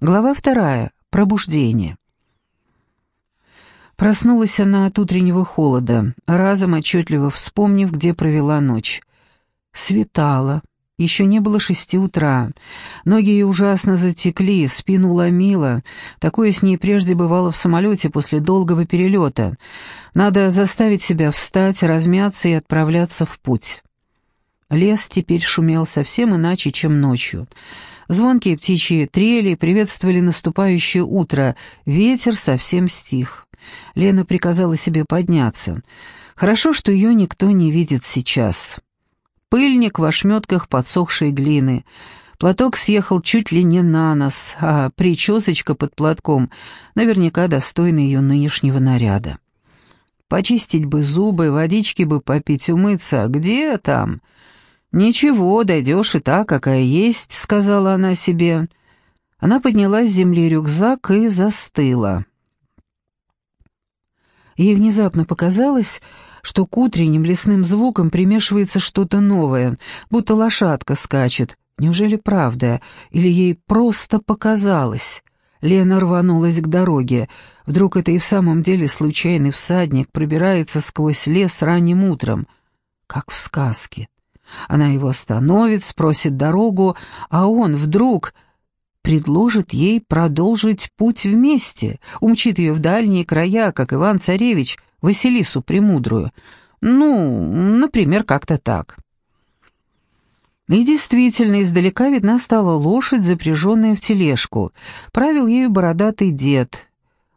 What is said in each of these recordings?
Глава вторая. Пробуждение. Проснулась она от утреннего холода, разом отчетливо вспомнив, где провела ночь. Светало. Еще не было шести утра. Ноги ее ужасно затекли, спину ломило. Такое с ней прежде бывало в самолете после долгого перелета. Надо заставить себя встать, размяться и отправляться в путь. Лес теперь шумел совсем иначе, чем ночью. Звонкие птичьи трели приветствовали наступающее утро, ветер совсем стих. Лена приказала себе подняться. Хорошо, что ее никто не видит сейчас. Пыльник в ошметках подсохшей глины. Платок съехал чуть ли не на нос, а причесочка под платком наверняка достойна ее нынешнего наряда. Почистить бы зубы, водички бы попить, умыться. Где там? «Ничего, дойдешь и так, какая есть», — сказала она себе. Она подняла с земли рюкзак и застыла. Ей внезапно показалось, что к утренним лесным звукам примешивается что-то новое, будто лошадка скачет. Неужели правда? Или ей просто показалось? Лена рванулась к дороге. Вдруг это и в самом деле случайный всадник пробирается сквозь лес ранним утром, как в сказке. Она его остановит, спросит дорогу, а он вдруг предложит ей продолжить путь вместе, умчит ее в дальние края, как Иван-Царевич, Василису Премудрую. Ну, например, как-то так. И действительно, издалека видна стала лошадь, запряженная в тележку. Правил ею бородатый дед.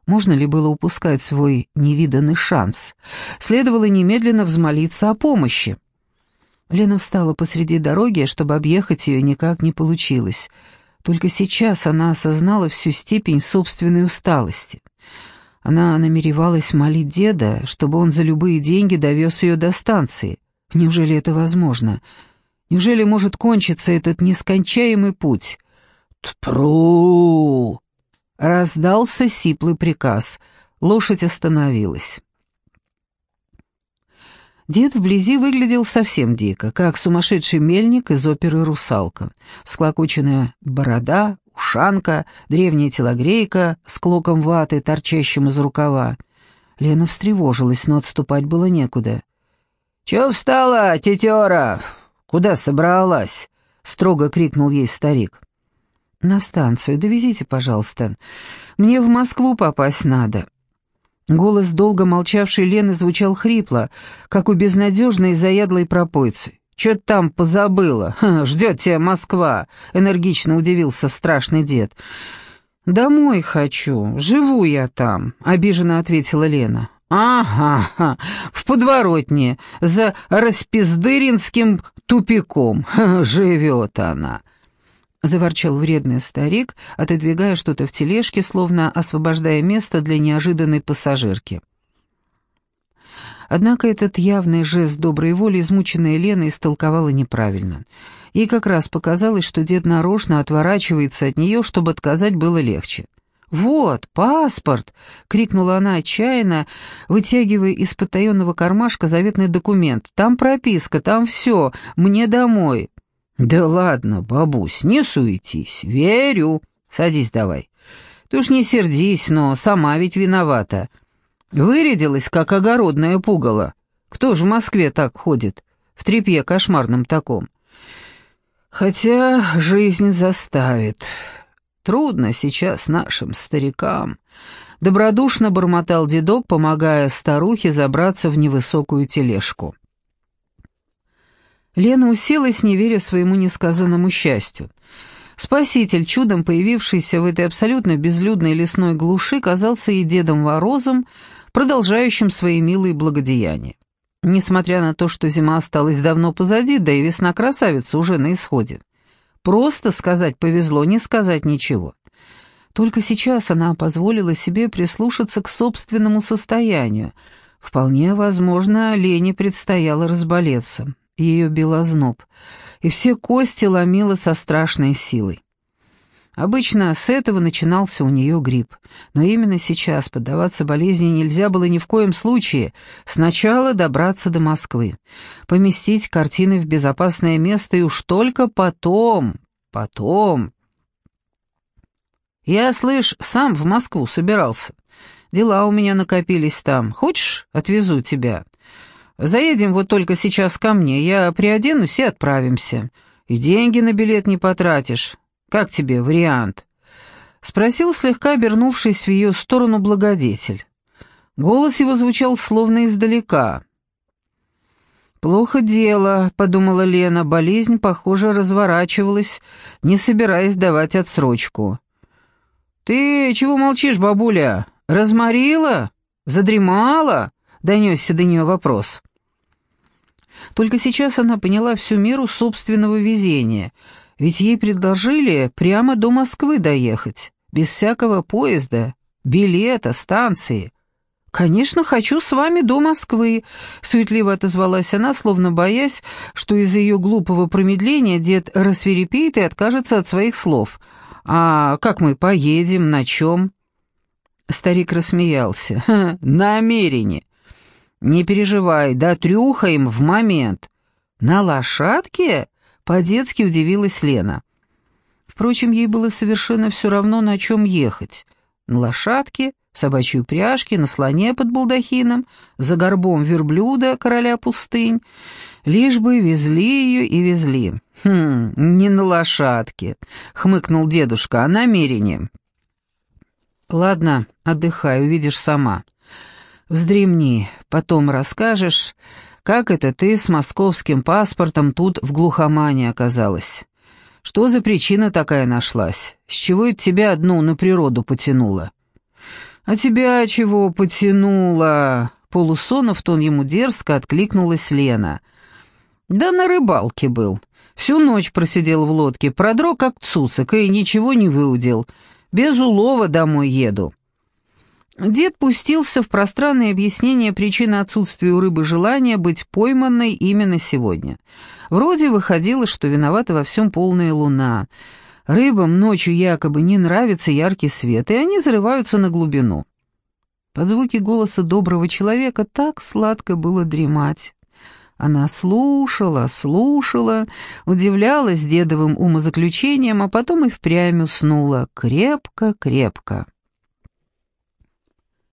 Можно ли было упускать свой невиданный шанс? Следовало немедленно взмолиться о помощи. Лена встала посреди дороги, чтобы объехать ее никак не получилось. Только сейчас она осознала всю степень собственной усталости. Она намеревалась молить деда, чтобы он за любые деньги довез ее до станции. Неужели это возможно? Неужели может кончиться этот нескончаемый путь? «Тпру!» Раздался сиплый приказ. Лошадь остановилась. Дед вблизи выглядел совсем дико, как сумасшедший мельник из оперы «Русалка». Всклокоченная борода, ушанка, древняя телогрейка с клоком ваты, торчащим из рукава. Лена встревожилась, но отступать было некуда. «Чё встала, тетёра? Куда собралась?» — строго крикнул ей старик. «На станцию. Довезите, пожалуйста. Мне в Москву попасть надо». Голос долго молчавшей Лены звучал хрипло, как у безнадежной заядлой пропойцы. «Чё ты там позабыла? Ха, ждет тебя Москва!» — энергично удивился страшный дед. «Домой хочу. Живу я там», — обиженно ответила Лена. «Ага, в подворотне, за Распиздыринским тупиком. Живет она». — заворчал вредный старик, отодвигая что-то в тележке, словно освобождая место для неожиданной пассажирки. Однако этот явный жест доброй воли измученная Лена истолковала неправильно. Ей как раз показалось, что дед нарочно отворачивается от нее, чтобы отказать было легче. «Вот, паспорт!» — крикнула она отчаянно, вытягивая из потаенного кармашка заветный документ. «Там прописка, там все, мне домой!» «Да ладно, бабусь, не суетись, верю. Садись давай. Ты уж не сердись, но сама ведь виновата. Вырядилась, как огородное пугало. Кто же в Москве так ходит? В тряпье кошмарном таком. Хотя жизнь заставит. Трудно сейчас нашим старикам». Добродушно бормотал дедок, помогая старухе забраться в невысокую тележку. Лена уселась, не веря своему несказанному счастью. Спаситель, чудом появившийся в этой абсолютно безлюдной лесной глуши, казался и Дедом Морозом, продолжающим свои милые благодеяния. Несмотря на то, что зима осталась давно позади, да и весна красавица уже на исходе. Просто сказать повезло, не сказать ничего. Только сейчас она позволила себе прислушаться к собственному состоянию. Вполне возможно, Лене предстояло разболеться ее бил озноб, и все кости ломило со страшной силой. Обычно с этого начинался у нее грипп, но именно сейчас поддаваться болезни нельзя было ни в коем случае. Сначала добраться до Москвы, поместить картины в безопасное место и уж только потом, потом... Я, слышь, сам в Москву собирался. Дела у меня накопились там. Хочешь, отвезу тебя? Заедем вот только сейчас ко мне. Я приоденусь и отправимся. И деньги на билет не потратишь. Как тебе вариант?» Спросил, слегка обернувшись в ее сторону благодетель. Голос его звучал словно издалека. «Плохо дело», — подумала Лена, болезнь, похоже, разворачивалась, не собираясь давать отсрочку. «Ты чего молчишь, бабуля? Разморила? Задремала?» — донесся до нее вопрос. Только сейчас она поняла всю меру собственного везения, ведь ей предложили прямо до Москвы доехать, без всякого поезда, билета, станции. «Конечно, хочу с вами до Москвы», — суетливо отозвалась она, словно боясь, что из-за ее глупого промедления дед рассверепеет и откажется от своих слов. «А как мы поедем, на чем?» Старик рассмеялся. «Ха, «Намерение. Не переживай, да трюхаем в момент». «На лошадке?» — по-детски удивилась Лена. Впрочем, ей было совершенно все равно, на чем ехать. На лошадке в собачьей упряжке, на слоне под балдахином, за горбом верблюда, короля пустынь, лишь бы везли ее и везли. «Хм, не на лошадке», — хмыкнул дедушка, — «а намерение». «Ладно, отдыхай, увидишь сама. Вздремни, потом расскажешь, как это ты с московским паспортом тут в глухомане оказалась. Что за причина такая нашлась? С чего это тебя одну на природу потянуло?» «А тебя чего потянуло?» Полусона в тон ему дерзко откликнулась Лена. «Да на рыбалке был. Всю ночь просидел в лодке, продрог как цуцик и ничего не выудил. Без улова домой еду». Дед пустился в пространное объяснение причины отсутствия у рыбы желания быть пойманной именно сегодня. Вроде выходило, что виновата во всем полная луна — Рыбам ночью якобы не нравится яркий свет, и они зарываются на глубину. Под звуки голоса доброго человека так сладко было дремать. Она слушала, слушала, удивлялась дедовым умозаключением, а потом и впрямь уснула, крепко-крепко.